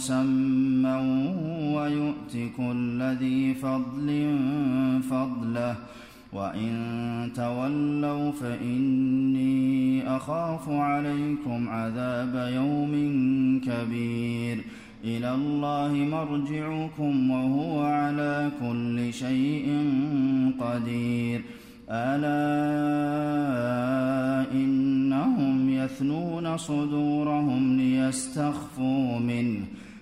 مسمى ويؤت كل ذي فضل فضله. وإن تولوا فإني أخاف عليكم عذاب يوم كبير. إلى الله مرجعكم وهو على كل شيء قدير. ألا إنهم يثنون صدورهم ليستخفوا منه.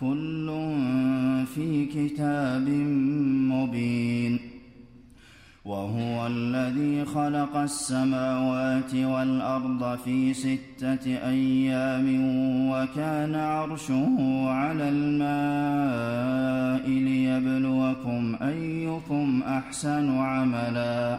كل في كتاب مبين وهو الذي خلق السماوات والأرض في ستة أيام وكان عرشه على الماء ليبلوكم أيكم أحسن عملا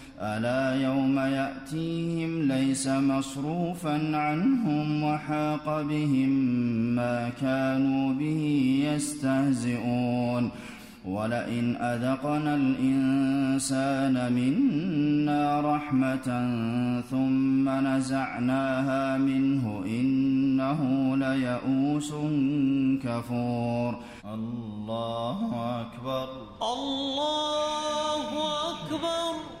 ألا يوم يأتيهم ليس مصروفا عنهم وحاق بهم ما كانوا به يستهزئون. ولئن أذقنا الإنسان منا رحمة ثم نزعناها منه إنه ليئوس كفور. الله أكبر. الله أكبر.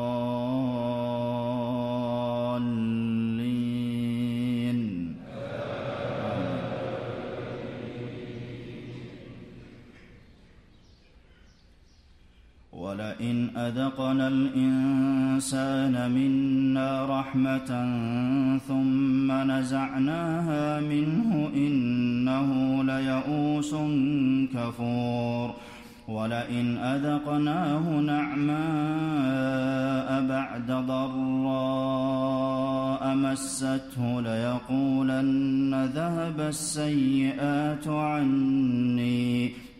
ولئن أذقنا الإنسان منا رحمة ثم نزعناها منه إنه ليئوس كفور ولئن أذقناه نعماء بعد ضراء مسته ليقولن ذهب السيئات عني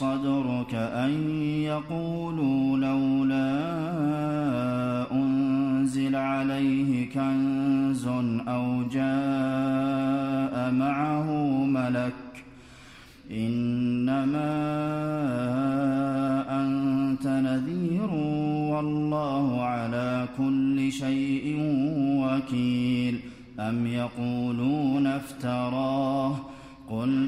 صدرك أن يقولوا لولا أنزل عليه كنز أو جاء معه ملك إنما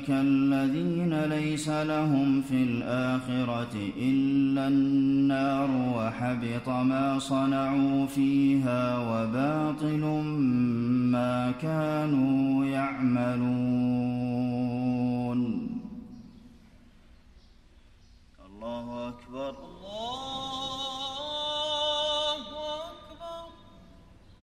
أولئك الذين ليس لهم في الآخرة إلا النار وحبط ما صنعوا فيها وباطل ما كانوا يعملون. الله أكبر. الله